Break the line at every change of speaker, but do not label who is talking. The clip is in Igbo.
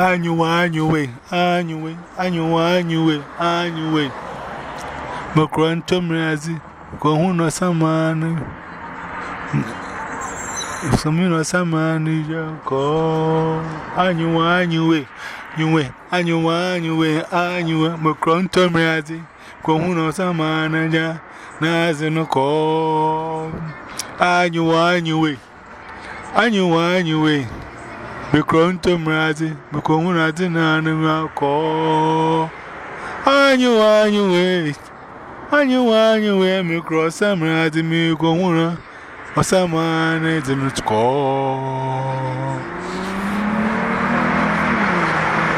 anyụwe anyụwe anyụwe anyụwe anyụwe anyụwe makụrụ ntọmịazị ka ọhụ na ọsamanụ sọmị na ọsamanụ ya ka ọ anyụwe anyụwe anyụwe anyụwe anyụwe anyụwe makụrụ ntọmịazị ka ọhụ na ọsamanụ ya na-azị nụ ka ọ anyụwe anyụwe anyụwe anyụwe to mrazi mikonwunadi na anụghị akọ anyị nwe anyị wee anyị nwe anyị wee mikro ọsa mrazi mikonwuna ọsa ma na-edinụtụkọọ